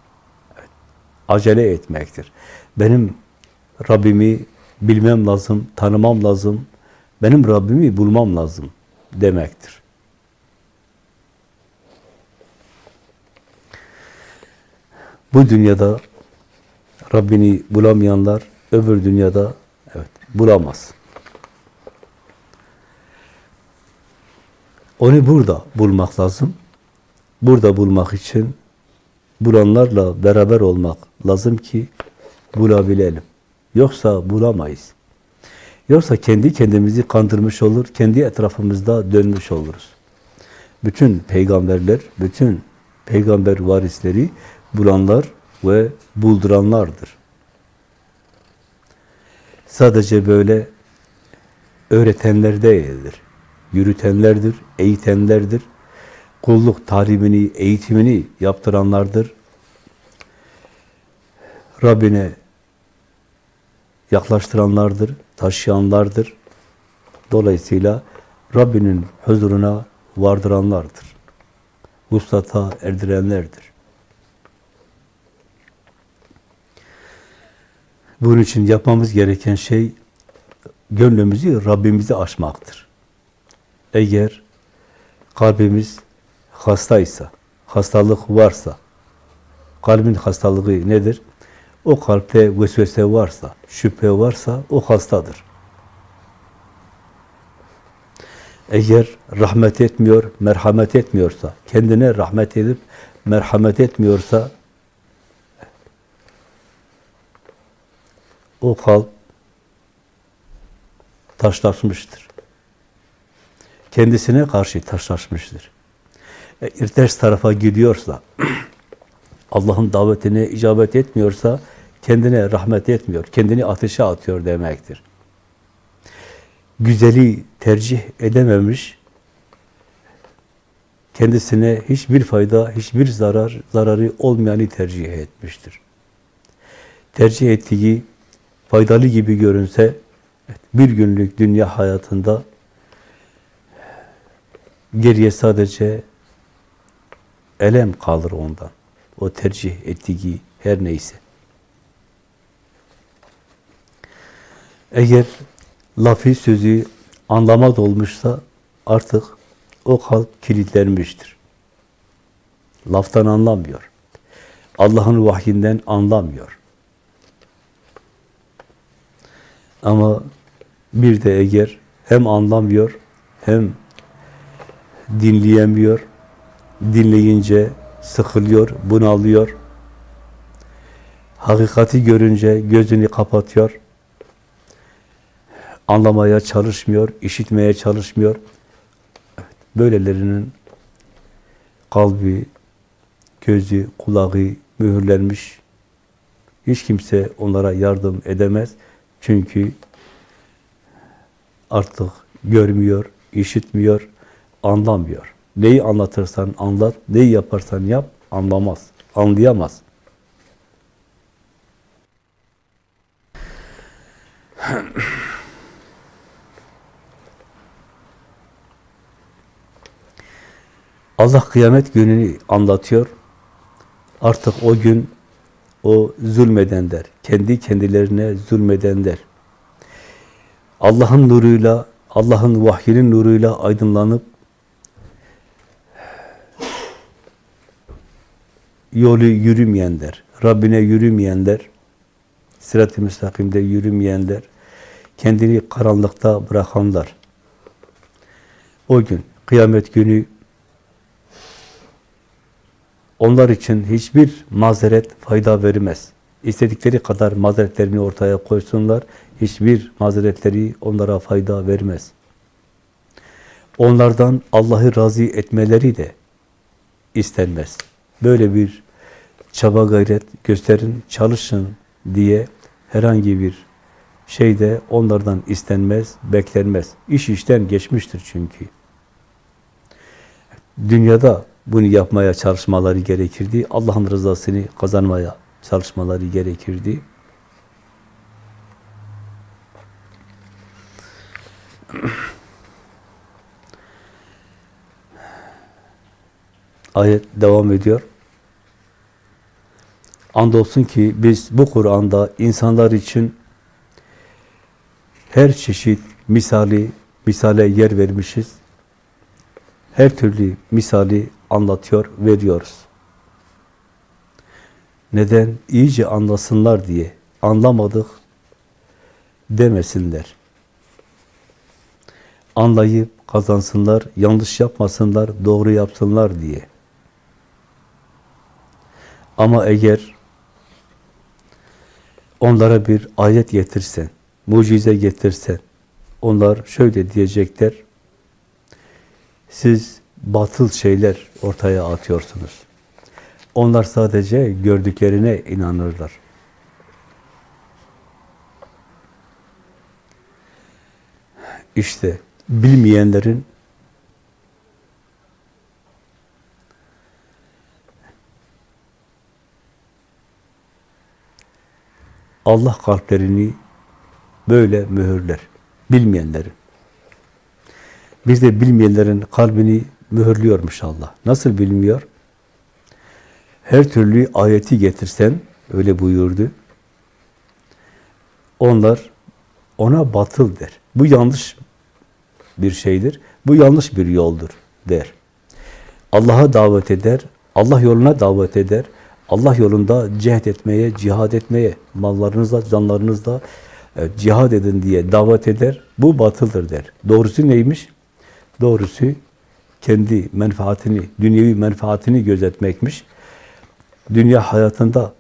Acele etmektir. Benim Rabbimi bilmem lazım, tanımam lazım, benim Rabbimi bulmam lazım demektir. Bu dünyada Rabbini bulamayanlar öbür dünyada evet bulamaz. Onu burada bulmak lazım. Burada bulmak için bulanlarla beraber olmak lazım ki bulabilelim. Yoksa bulamayız. Yoksa kendi kendimizi kandırmış olur, kendi etrafımızda dönmüş oluruz. Bütün peygamberler, bütün peygamber varisleri bulanlar ve bulduranlardır. Sadece böyle öğretenler değildir. Yürütenlerdir, eğitenlerdir. Kulluk talimini, eğitimini yaptıranlardır. Rabbine yaklaştıranlardır, taşıyanlardır. Dolayısıyla Rabbinin huzuruna vardıranlardır. Vuslata erdirenlerdir. Bunun için yapmamız gereken şey gönlümüzü Rabbimize açmaktır. Eğer kalbimiz hastaysa, hastalık varsa, kalbin hastalığı nedir? O kalpte vesvese varsa, şüphe varsa o hastadır. Eğer rahmet etmiyor, merhamet etmiyorsa, kendine rahmet edip merhamet etmiyorsa o kalp taşlaşmıştır. Kendisine karşı taşlaşmıştır. Eğer ters tarafa gidiyorsa, Allah'ın davetine icabet etmiyorsa, kendine rahmet etmiyor, kendini ateşe atıyor demektir. Güzeli tercih edememiş, kendisine hiçbir fayda, hiçbir zarar, zararı olmayanı tercih etmiştir. Tercih ettiği faydalı gibi görünse, bir günlük dünya hayatında Geriye sadece elem kalır ondan. O tercih ettiği her neyse. Eğer lafı sözü anlamaz olmuşsa artık o kalp kilitlenmiştir. Laftan anlamıyor. Allah'ın vahyinden anlamıyor. Ama bir de eğer hem anlamıyor hem dinleyemiyor, dinleyince sıkılıyor, bunalıyor, hakikati görünce gözünü kapatıyor, anlamaya çalışmıyor, işitmeye çalışmıyor. Böylelerinin kalbi, gözü, kulağı mühürlenmiş. Hiç kimse onlara yardım edemez. Çünkü artık görmüyor, işitmiyor, anlamıyor. Neyi anlatırsan anlat, neyi yaparsan yap, anlamaz, anlayamaz. Allah kıyamet gününü anlatıyor. Artık o gün o zulmedenler, kendi kendilerine zulmedenler, Allah'ın nuruyla, Allah'ın vahyinin nuruyla aydınlanıp yolu yürümeyenler, Rabbine yürümeyenler, sırat-ı müstakimde yürümeyenler, kendini karanlıkta bırakanlar. O gün, kıyamet günü onlar için hiçbir mazeret fayda vermez. İstedikleri kadar mazeretlerini ortaya koysunlar, hiçbir mazeretleri onlara fayda vermez. Onlardan Allah'ı razı etmeleri de istenmez. Böyle bir çaba gayret gösterin, çalışın diye herhangi bir şey de onlardan istenmez, beklenmez. İş işten geçmiştir çünkü. Dünyada bunu yapmaya çalışmaları gerekirdi. Allah'ın rızasını kazanmaya çalışmaları gerekirdi. Ayet devam ediyor. Andolsun ki biz bu Kur'an'da insanlar için her çeşit misali, misale yer vermişiz. Her türlü misali anlatıyor, veriyoruz. Neden? İyice anlasınlar diye. Anlamadık demesinler. Anlayıp kazansınlar, yanlış yapmasınlar, doğru yapsınlar diye. Ama eğer onlara bir ayet getirsen, mucize getirsen, onlar şöyle diyecekler, siz batıl şeyler ortaya atıyorsunuz. Onlar sadece gördüklerine inanırlar. İşte bilmeyenlerin Allah kalplerini böyle mühürler. Bilmeyenlerin. Bir de bilmeyenlerin kalbini mühürlüyormuş Allah. Nasıl bilmiyor? Her türlü ayeti getirsen, öyle buyurdu. Onlar ona batıl der. Bu yanlış bir şeydir. Bu yanlış bir yoldur der. Allah'a davet eder, Allah yoluna davet eder. Allah yolunda cehd etmeye, cihad etmeye, mallarınızla, canlarınızla e, cihad edin diye davet eder. Bu batıldır der. Doğrusu neymiş? Doğrusu kendi menfaatini, dünyevi menfaatini gözetmekmiş. Dünya hayatında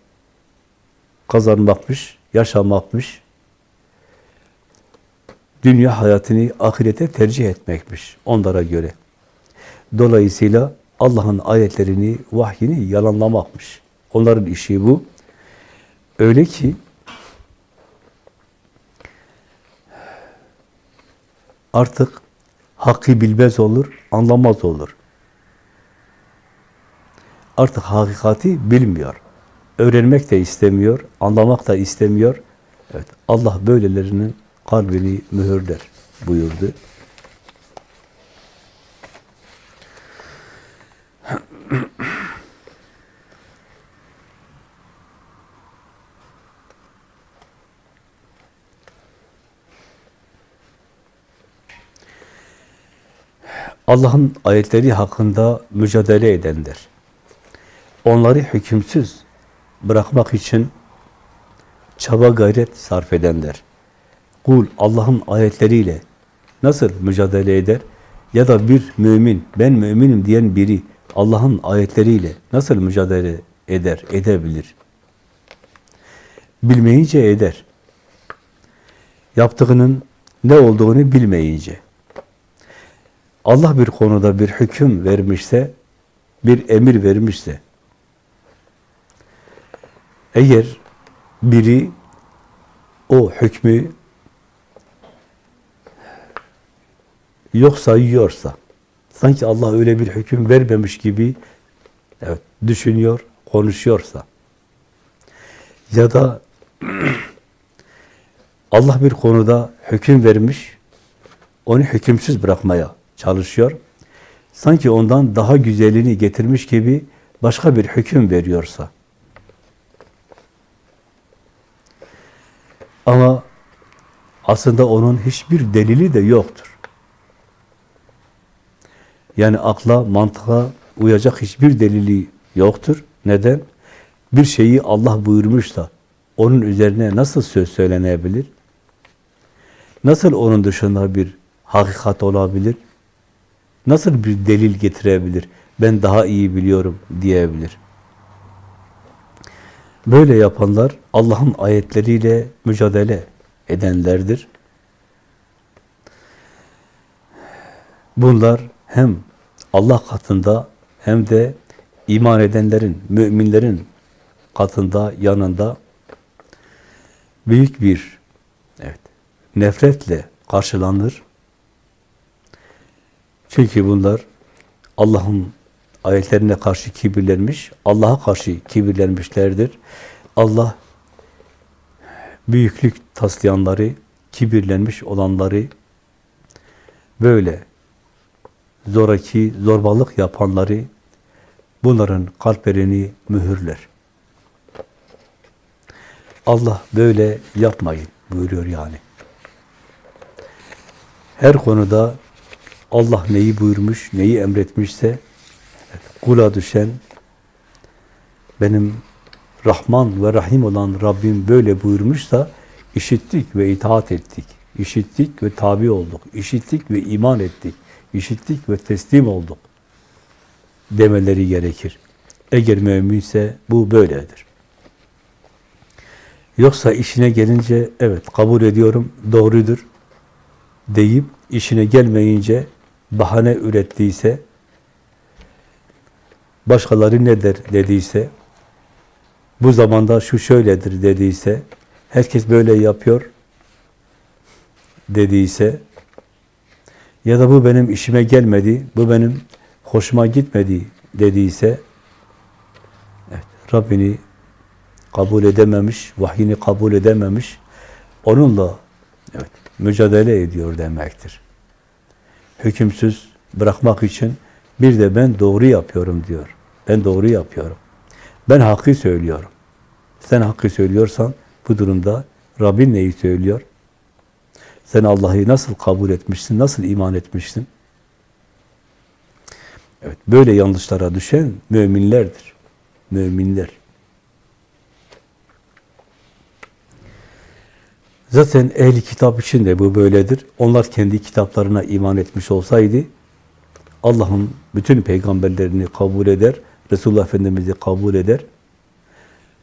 kazanmakmış, yaşamakmış. Dünya hayatını ahirete tercih etmekmiş onlara göre. Dolayısıyla Allah'ın ayetlerini, vahyini yalanlamakmış. Onların işi bu. Öyle ki artık hakkı bilmez olur, anlamaz olur. Artık hakikati bilmiyor. Öğrenmek de istemiyor, anlamak da istemiyor. Evet, Allah böylelerinin kalbini mühürler buyurdu. Allah'ın ayetleri hakkında mücadele edenler, onları hükümsüz bırakmak için çaba gayret sarf edenler, kul Allah'ın ayetleriyle nasıl mücadele eder? Ya da bir mümin, ben müminim diyen biri Allah'ın ayetleriyle nasıl mücadele eder, edebilir? Bilmeyince eder. Yaptığının ne olduğunu bilmeyince. Allah bir konuda bir hüküm vermişse, bir emir vermişse, eğer biri o hükmü yok sayıyorsa, sanki Allah öyle bir hüküm vermemiş gibi evet düşünüyor, konuşuyorsa ya da Allah bir konuda hüküm vermiş, onu hükümsüz bırakmaya çalışıyor. Sanki ondan daha güzelini getirmiş gibi başka bir hüküm veriyorsa. Ama aslında onun hiçbir delili de yoktur. Yani akla, mantığa uyacak hiçbir delili yoktur. Neden? Bir şeyi Allah buyurmuş da onun üzerine nasıl söz söylenebilir? Nasıl onun dışında bir hakikat olabilir? Nasıl bir delil getirebilir? Ben daha iyi biliyorum diyebilir. Böyle yapanlar Allah'ın ayetleriyle mücadele edenlerdir. Bunlar hem Allah katında hem de iman edenlerin, müminlerin katında, yanında büyük bir evet, nefretle karşılanır. Çünkü bunlar Allah'ın ayetlerine karşı kibirlenmiş, Allah'a karşı kibirlenmişlerdir. Allah büyüklük taslayanları, kibirlenmiş olanları böyle zoraki, zorbalık yapanları bunların kalplerini mühürler. Allah böyle yapmayın buyuruyor yani. Her konuda Allah neyi buyurmuş, neyi emretmişse kula düşen benim Rahman ve Rahim olan Rabbim böyle buyurmuşsa işittik ve itaat ettik. İşittik ve tabi olduk. İşittik ve iman ettik. İşittik ve teslim olduk. Demeleri gerekir. Eğer müminse bu böyledir. Yoksa işine gelince evet kabul ediyorum, doğrudur deyip işine gelmeyince bahane ürettiyse, başkaları ne der dediyse, bu zamanda şu şöyledir dediyse, herkes böyle yapıyor dediyse, ya da bu benim işime gelmedi, bu benim hoşuma gitmedi dediyse, evet, Rabbini kabul edememiş, vahyini kabul edememiş, onunla evet, mücadele ediyor demektir. Hükümsüz bırakmak için bir de ben doğru yapıyorum diyor. Ben doğru yapıyorum. Ben hakkı söylüyorum. Sen hakkı söylüyorsan bu durumda Rabbin neyi söylüyor? Sen Allah'ı nasıl kabul etmişsin, nasıl iman etmişsin? Evet, böyle yanlışlara düşen müminlerdir. Müminler. Zaten ehli kitap için de bu böyledir. Onlar kendi kitaplarına iman etmiş olsaydı Allah'ın bütün peygamberlerini kabul eder, Resulullah Efendimiz'i kabul eder.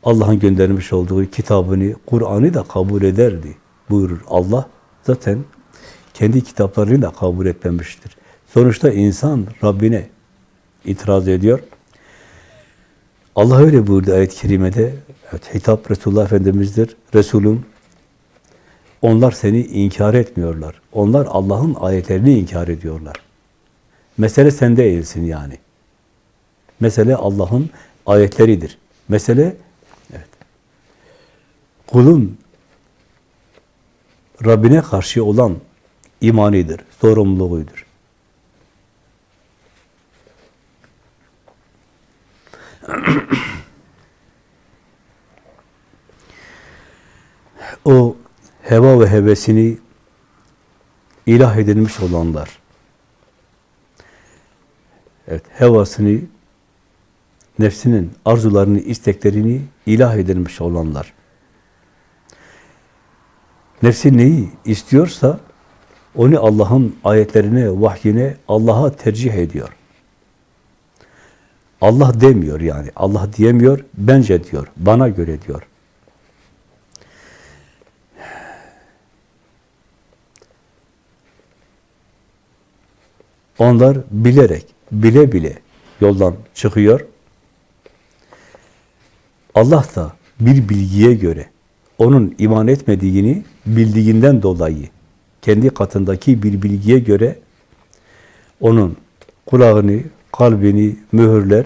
Allah'ın göndermiş olduğu kitabını, Kur'an'ı da kabul ederdi buyurur Allah. Zaten kendi kitaplarını da kabul etmemiştir. Sonuçta insan Rabbine itiraz ediyor. Allah öyle buyurdu ayet-i kerimede. Evet, hitap Resulullah Efendimiz'dir. Resulüm onlar seni inkar etmiyorlar. Onlar Allah'ın ayetlerini inkar ediyorlar. Mesele sende eğilsin yani. Mesele Allah'ın ayetleridir. Mesele evet, kulun Rabbine karşı olan imanidir, sorumluluğudur. o heva ve hevesini ilah edilmiş olanlar, evet, hevasını, nefsinin arzularını, isteklerini ilah edilmiş olanlar. Nefsi neyi istiyorsa onu Allah'ın ayetlerine, vahyine Allah'a tercih ediyor. Allah demiyor yani. Allah diyemiyor, bence diyor, bana göre diyor. Onlar bilerek, bile bile yoldan çıkıyor. Allah da bir bilgiye göre onun iman etmediğini bildiğinden dolayı kendi katındaki bir bilgiye göre onun kulağını, kalbini mühürler,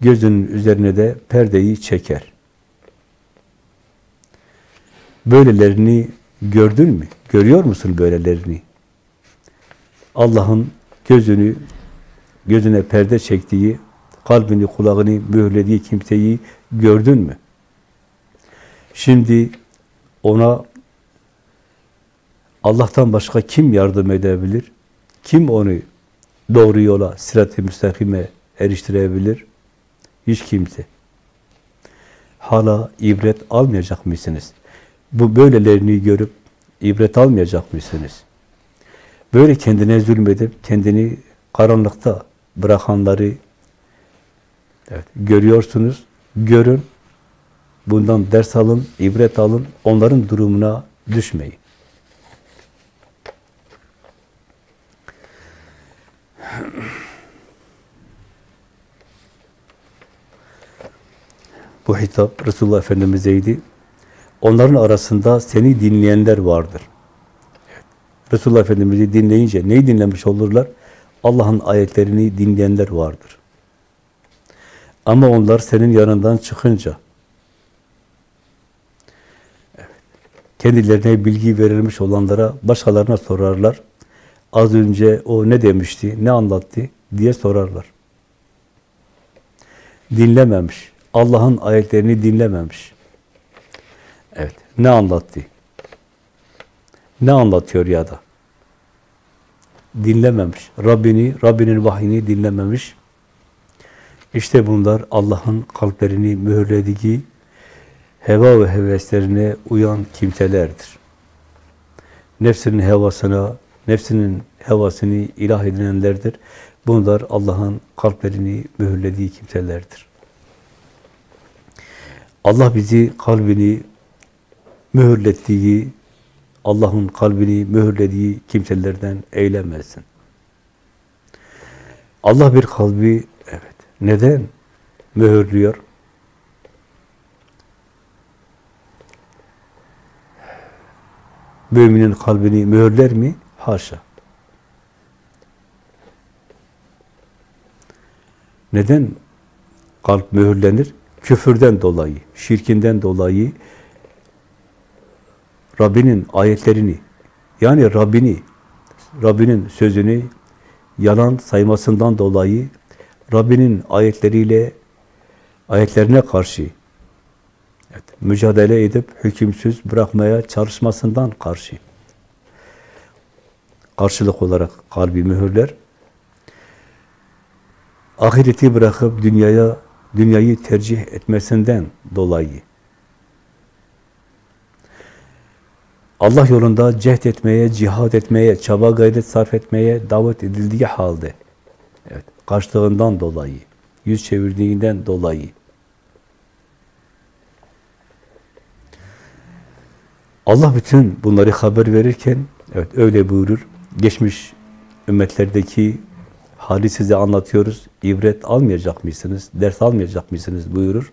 gözünün üzerine de perdeyi çeker. Böylelerini gördün mü? Görüyor musun böylelerini? Allah'ın gözünü, gözüne perde çektiği, kalbini, kulağını mühürlediği kimseyi gördün mü? Şimdi ona Allah'tan başka kim yardım edebilir? Kim onu doğru yola, sirat-i müstakime eriştirebilir? Hiç kimse. Hala ibret almayacak mısınız? Bu böylelerini görüp ibret almayacak mısınız? Böyle kendine zulmedip kendini karanlıkta bırakanları evet, görüyorsunuz. Görün. Bundan ders alın, ibret alın. Onların durumuna düşmeyin. Bu hitap Resulullah Efendimiz'eydi. Onların arasında seni dinleyenler vardır. Resulullah Efendimiz'i dinleyince neyi dinlemiş olurlar? Allah'ın ayetlerini dinleyenler vardır. Ama onlar senin yanından çıkınca kendilerine bilgi verilmiş olanlara başkalarına sorarlar. Az önce o ne demişti, ne anlattı diye sorarlar. Dinlememiş. Allah'ın ayetlerini dinlememiş. Evet. Ne anlattı? Ne anlatıyor ya da? Dinlememiş. Rabbini, Rabbinin vahyini dinlememiş. İşte bunlar Allah'ın kalplerini mühürlediği heva ve heveslerine uyan kimselerdir. Nefsinin hevasına, nefsinin hevasını ilah edinenlerdir. Bunlar Allah'ın kalplerini mühürlediği kimselerdir. Allah bizi kalbini mühürlettiği, Allah'ın kalbini mühürlediği kimselerden eylemesin. Allah bir kalbi, evet, neden mühürlüyor? Müminin kalbini mühürler mi? Haşa. Neden kalp mühürlenir? Küfürden dolayı, şirkinden dolayı Rabbinin ayetlerini, yani Rabbini, Rabbinin sözünü yalan saymasından dolayı Rabbinin ayetleriyle ayetlerine karşı evet, mücadele edip hükümsüz bırakmaya çalışmasından karşı karşılık olarak kalbi mühürler. Ahireti bırakıp dünyaya dünyayı tercih etmesinden dolayı Allah yolunda cehd etmeye, cihad etmeye, çaba gayret sarf etmeye davet edildiği halde evet, kaçtığından dolayı, yüz çevirdiğinden dolayı Allah bütün bunları haber verirken evet öyle buyurur. Geçmiş ümmetlerdeki hali size anlatıyoruz. İbret almayacak mısınız? Ders almayacak mısınız? buyurur.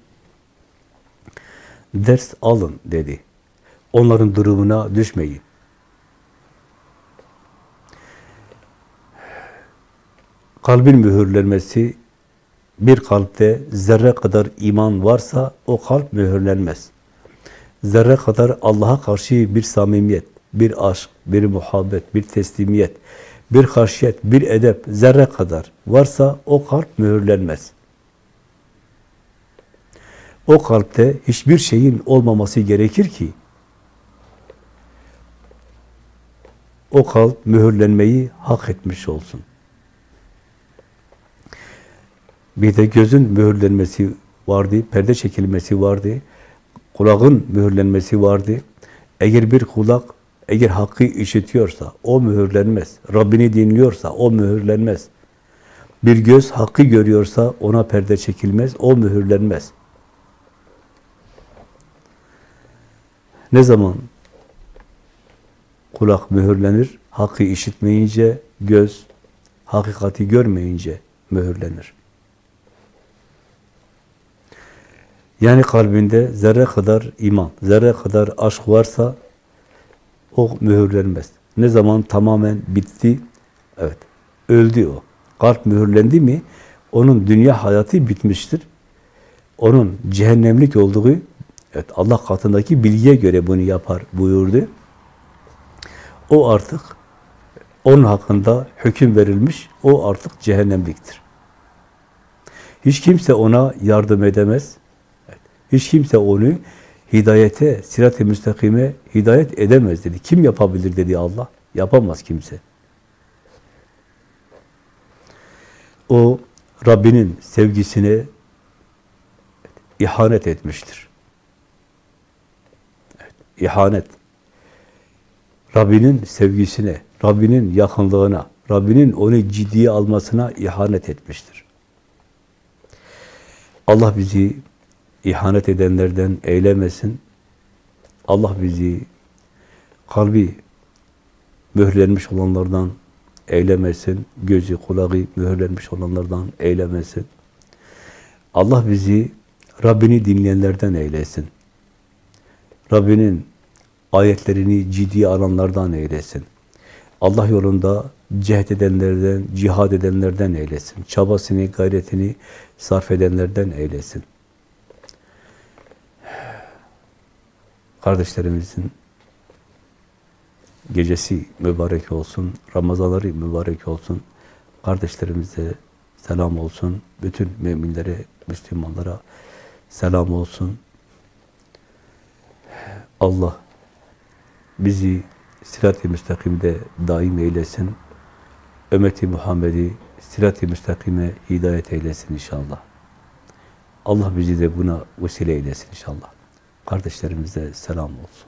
Ders alın dedi. Onların durumuna düşmeyin. Kalbin mühürlenmesi bir kalpte zerre kadar iman varsa o kalp mühürlenmez. Zerre kadar Allah'a karşı bir samimiyet, bir aşk, bir muhabbet, bir teslimiyet, bir haşyet, bir edep zerre kadar varsa o kalp mühürlenmez. O kalpte hiçbir şeyin olmaması gerekir ki o kalp mühürlenmeyi hak etmiş olsun. Bir de gözün mühürlenmesi vardı, perde çekilmesi vardı, kulağın mühürlenmesi vardı. Eğer bir kulak, eğer hakkı işitiyorsa o mühürlenmez. Rabbini dinliyorsa o mühürlenmez. Bir göz hakkı görüyorsa ona perde çekilmez, o mühürlenmez. Ne zaman kulak mühürlenir? Hakkı işitmeyince, göz hakikati görmeyince mühürlenir. Yani kalbinde zerre kadar iman, zerre kadar aşk varsa o mühürlenmez. Ne zaman tamamen bitti, evet, öldü o. Kalp mühürlendi mi, onun dünya hayatı bitmiştir. Onun cehennemlik olduğu, evet, Allah katındaki bilgiye göre bunu yapar buyurdu. O artık, onun hakkında hüküm verilmiş, o artık cehennemliktir. Hiç kimse ona yardım edemez. Hiç kimse onu hidayete, sirat-i müstakime hidayet edemez dedi. Kim yapabilir dedi Allah. Yapamaz kimse. O Rabbinin sevgisine ihanet etmiştir. Evet, ihanet. Rabbinin sevgisine, Rabbinin yakınlığına, Rabbinin onu ciddiye almasına ihanet etmiştir. Allah bizi ihanet edenlerden eylemesin. Allah bizi kalbi mühürlenmiş olanlardan eylemesin. Gözü, kulağı mühürlenmiş olanlardan eylemesin. Allah bizi Rabbini dinleyenlerden eylesin. Rabbinin ayetlerini ciddiye alanlardan eylesin. Allah yolunda cehd edenlerden, cihad edenlerden eylesin. Çabasını, gayretini sarf edenlerden eylesin. Kardeşlerimizin gecesi mübarek olsun, Ramazanları mübarek olsun. Kardeşlerimize selam olsun. Bütün müminlere, Müslümanlara selam olsun. Allah bizi sirat-i müstakimde daim eylesin. Ümmeti Muhammed'i sirat-i müstakime hidayet eylesin inşallah. Allah bizi de buna vesile eylesin inşallah. Kardeşlerimize selam olsun.